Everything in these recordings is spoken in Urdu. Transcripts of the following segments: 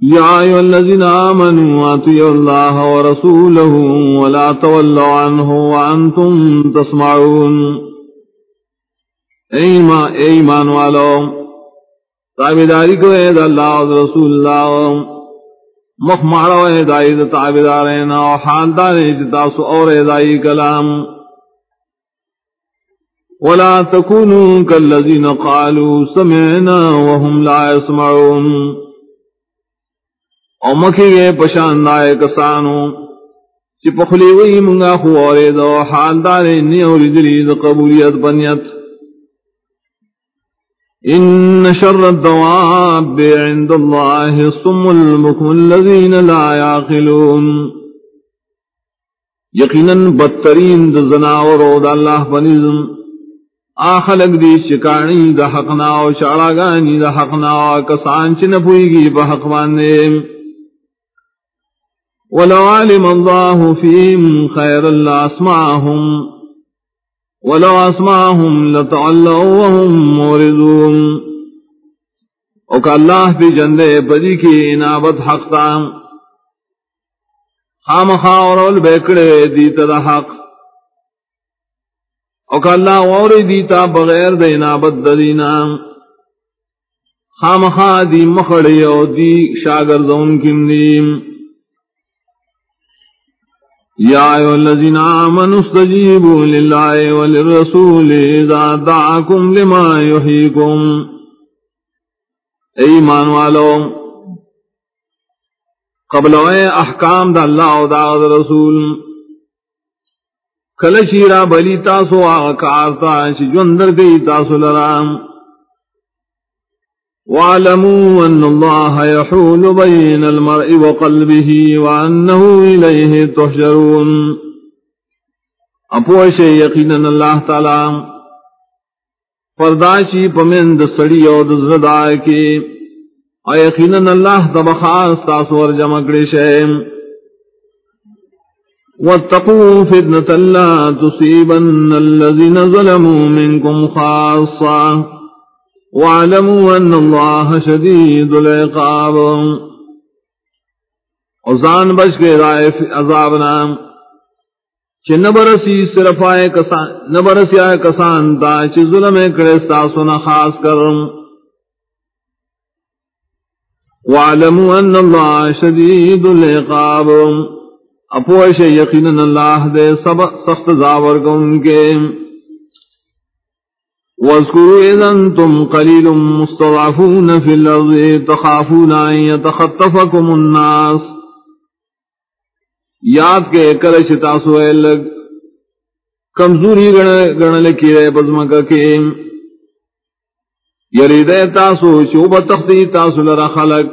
يا أيها الذين آمنوا أطيعوا الله ورسوله ولا تولوا عنه وأنتم تسمعون. ایمان والو. تابداری کو اید اللہ و رسول اللہ. مخ مارو ایدائی تابدارین و حالدار جتاس اور ایدائی کلام. ولا تكونوا كالذين قالوا سمعنا وهم لا يسمعون. او مکھی گئے پشان دائے کسانو، چی پخلی وی منگا خوارے دو حال دارے نیوری دلی قبولیت بنیت۔ ان شر الدواب عند اللہ الصم المکم الذین لا یاقلون۔ یقینا بدترین دا زناور دا اللہ بنظم آخلق دی شکانی دا حقنا و شعراگانی دا حقنا و کسان چنپوئی گی پا حق باندے ولو علم الله فيهم خير الله ولو أسمعهم لتعلوا وهم موردون وك الله في جنده بديك إنابت حق تام خام خاور البكر ديت دا حق وك الله وور ديتا بغير دينابت ددينا خام خا دي مخڑی او دي شاگر زون کم دیم يا أيها الذين آمنوا استجيبوا لله وللرسول إذا دعاكم لما يحييكم ایمان والو، قبل اے احکام دا اللہ و دا رسول کل شیرا بلی تاسو آغا کارتا چی جوندر گئی تاسو لرام واعلموا أن الله يحول بين المرء وقلبه وأنه إليه تحشرون. اپوش یقینا اللہ تعالی پرداشی پمند سڑی او دزردا کے یقینا اللہ تبخاص تاسور جمع کرشے واتقوا فتنة لا تصيبن الذين ظلموا منكم خاصة. واعلموا ان الله شديد العقاب. اوزان بچ کے رائے عذاب نام چ نبرسی صرف آئے کسان نبرسی آئے کسان تا چ ظلم کرے ساسنا خاص کرم واعلموا ان الله شديد العقاب. اپوش یقینا اللہ دے سب سخت زاور کو ان کے. واذكروا إذا أنتم قليل مستضعفون في الأرض تخافون أن يتخطفكم الناس. یاد کے کلش تاسو ہے لگ، کمزوری گڑ لکی رہے پزمکا کے۔ یرید تاسو شوب تختی تاسو لرا خلق۔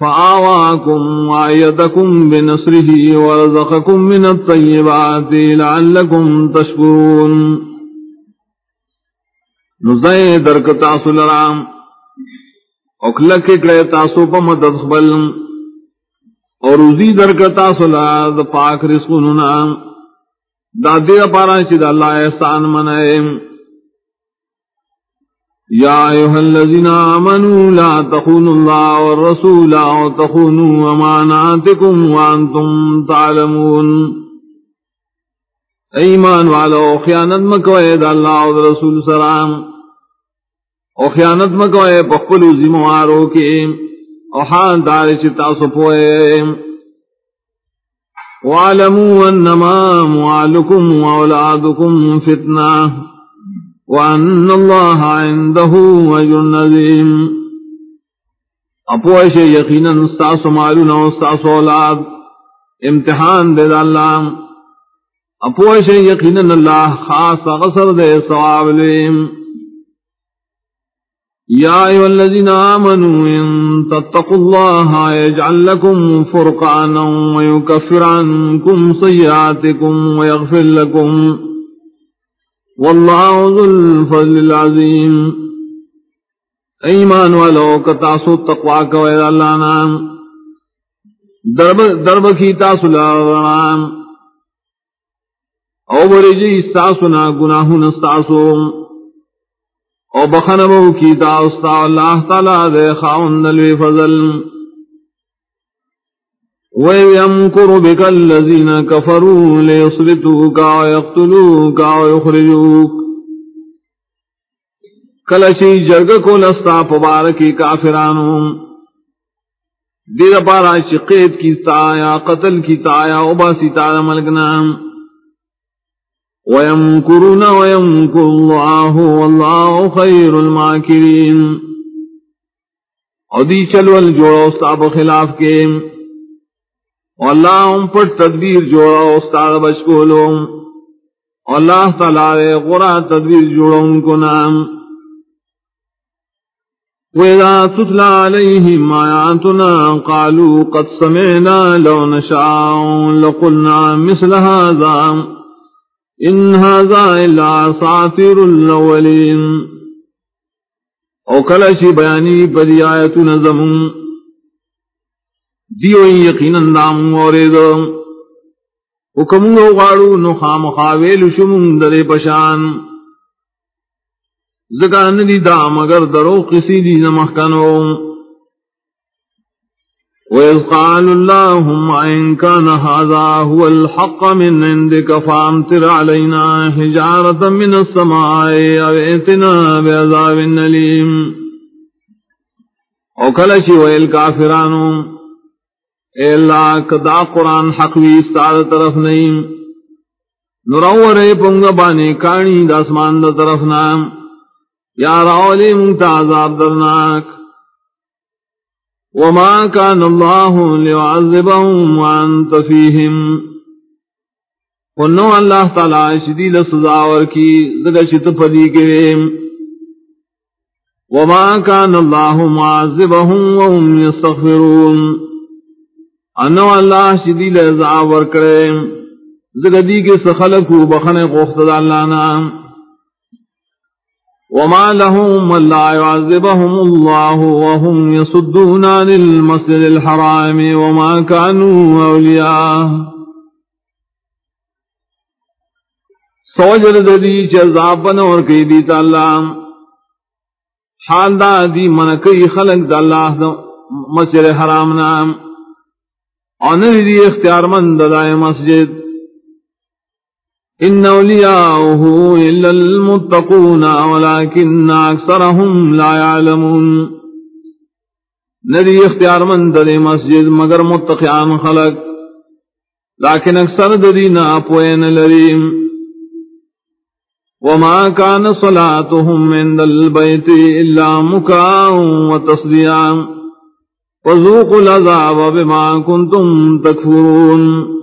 فآواكم وعيدكم بنصره ورزقكم من الطيبات لعلكم تشكرون نزائے درک تاسو لرام اکلک اکڑے تاسو پا مدد خبل. اور روزی درک تاسو لرام دا پاک رسکوننا دا دیر پارا چی دا اللہ احسان منائے. یا ایوہ الذین آمنوا لا تخونوا اللہ والرسول وتخونوا اماناتکم وانتم تعلمون. ایمان والو، خیانت مکوئے دا اللہ و رسول سلام. او خیانت مکوئے پخپلو زموارو کے۔ او حال دار چتا سپوئے وعلموا انما موالکم واولادکم فتنہ وان اللہ عنده وجر نظیم اپوش یقینا استاس مالونا استاس اولاد۔ امتحان دے دا اللہ۔ اپوش یقینا اللہ خاص غصر دے سواب لیم يا أيها الذين آمنوا إن تتقوا الله يجعل لكم فرقانا ويكفر عنكم سيئاتكم ويغفر لكم والله ذو الفضل العظيم ایمان والو کتاسو تقوی کو اے اللہ نام درب درب کی تاسو لارنام او بری جی استاسو نا گناہو نستاسو او بخنبو کی تاستا اللہ تعالی دے خاون دلوی فضل. وَيَمْكُرُ بِكَ الَّذِينَ كَفَرُوا لِيُصْبِتُوكَ وَيَقْتُلُوكَ وَيُخْرِجُوكَ کلشی جرگ کو لستا پبارکی کافرانو. دیر پارا شقیت کی تایا قتل کی تایا اوباسی تارا ملکنام ويمكرون ويمكر الله والله خير الماكرين۔ اور دی چلو جوڑا استاب خلاف کے۔ اللہ ان پر تدبیر جوڑا استاد بچکولو اللہ تعالی غرا تدبیر جوڑا ان کو نام۔ وَإِذَا تُتْلَى عَلَيْهِمْ آيَاتُنَا قَالُوا قَدْ سَمِعْنَا لَوْ نَشَاءُ لَقُلْنَا مِثْلَ هَذَا۔ ان هذا الا ساتر الاولین او کلشی بیانی پدی آیت نظم، دیو یقینا دام اورید حکم گو غاڑو نخام خاویل شمون در پشان زکان دی دام اگر درو قسی دی نمخکنو وإذ قالوا اللهم إن كان هذا هو الحق من عندك فامتر علينا حجارة من السماء أو ائتنا بعذاب أليم او کلشی ویل کافرانو، اے اللہ کدا قرآن حق وی استاد طرف نہیں نرور پنگ بانی کانی داسمان دا طرف نام یا راولی منتا عذاب درناک. وما كان الله ليعذبهم وانت فيهم. ونو اللہ تعالی شدید سزاور کی زگشت پدی کرے وما كان الله معذبهم وهم يستغفرون. انو اللہ شدید سزاور کرے زگدی کے سخلق بخنے قوخت اللہ نام. وما لهم لا يعذبهم الله وهم يصدون عن المسجد الحرام وما كانوا أولياء. سوجر دی چزابن اور کئی دی تعلیم حال دا دی من کئی خلق دا اللہ دا مسجد حرام نام. آنر دی اختیار من دا مسجد. ان اولیاؤه الا المتقون ولكن اکثرهم لا يعلمون ندی اختیار من در مسجد مگر متقیان خلق، لیکن اکثر ددینا پوین لریم۔ وما كان صلاتهم عند البيت الا مكاء وتصديا وذوقوا العذاب بما كنتم تكفرون۔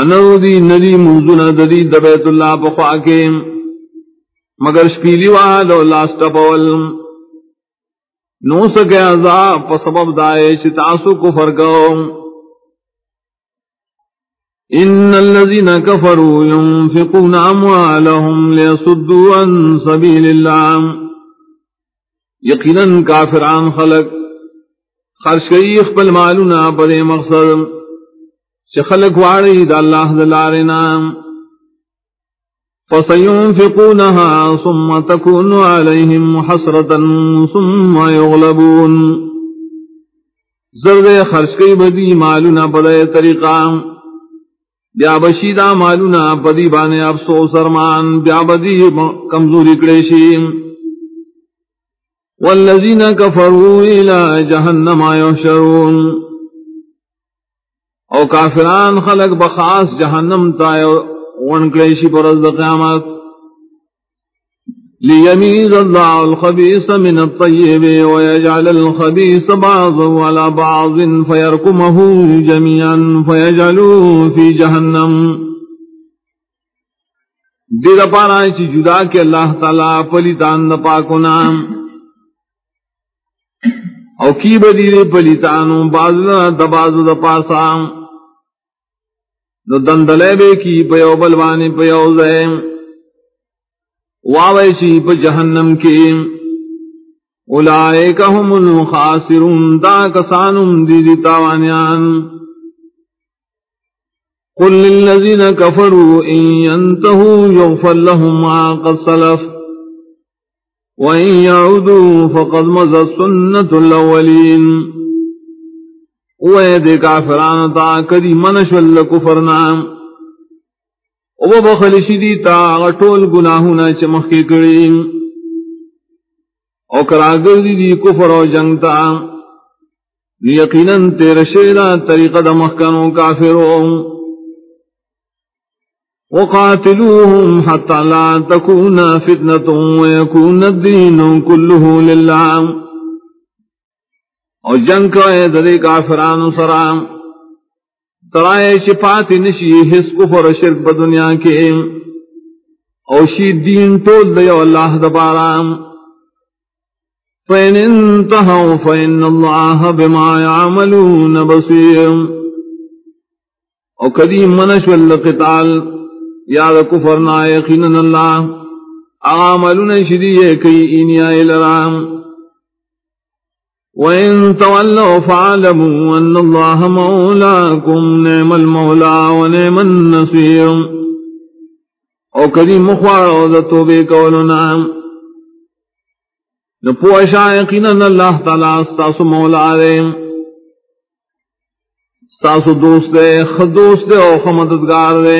انو دی ندی منزون ددی دبیت اللہ پخوا کے مگر شپیلی وحد و لاستا پول۔ نو سکے عذاب پا سبب دائے چتاسو کفر کو ان الذين كفروا ينفقون اموالهم ليصدوا عن سبيل الله يقينا كافران خلق۔ خرج گئی خپل مالنا پر مقصد۔ خلق واری دا اللہ دلارنا فسينفقونها ثم تكون عليهم حسرة ثم يغلبون زرد خرش کی بدی مالونا پدے طریقہ. بیا بشیدہ مالونا پدی بانے افسو سرمان بیا بدی کمزوری کڑیشی. والذین کفروا الى جہنم یحشرون. او کافران خلق بخاص جہنم تائے ونکلیشی پر از قیامت. لیمیز اللہ الخبیث من الطیب ویجعل الخبیث بعض ولا بعض فیرکمه جميعا فیجعلو فی جہنم. دیر پارا چی جدا کے اللہ تعالی پلیتان دا پاکو نام. او کی بدی بدیر پلیتانو بازنا دبازو دا پاسام نو دندلے بے کی پیو بلوانی پیو زیم. واویشی پا جہنم کی. اولائک هم الخاسرون دا کسانم دی دی تاوانیان. قل للذین کفروا ان ينتهوا يغفر لهم ما قد صلف وَإِن يَعُودُوا فَقَدْ مَضَتْ سُنَّةُ الْأَوَّلِينَ وَيَدِ كَافِرَانَ تا کدی منشول کفرنا او بخل تا غټول گناہونا چمخ کی او کراګر دی, کفر او جنگ تا۔ یقینا تیر طریقہ وقاتلوهم حتى لا تكون فتنة ويكون الدين كله لله. او جنگ کرے ددے کافران سرام ترائے شفات نشی، حس، کفر شرک بدنیا کے. او شی دین تول دیو اللہ دبارام فین انتہو فین اللہ بما يعملون بصیر او قدیم منش والقتال یاد کفر نا یقینا اللہ عاملون شدیئے کئی اینیا الرام وَإِن تَوَلَّوْا فَعَلَمُوا أَنَّ اللَّهَ مَوْلَاكُمْ نِعْمَ الْمَوْلَى وَنِعْمَ النَّصِيرُ. او کدی مخوار او دا توبے کولنا نپو اشائقین اللہ تعالی استاسو مولا دے استاسو دوست دے خد دوست دے او خمددگار دے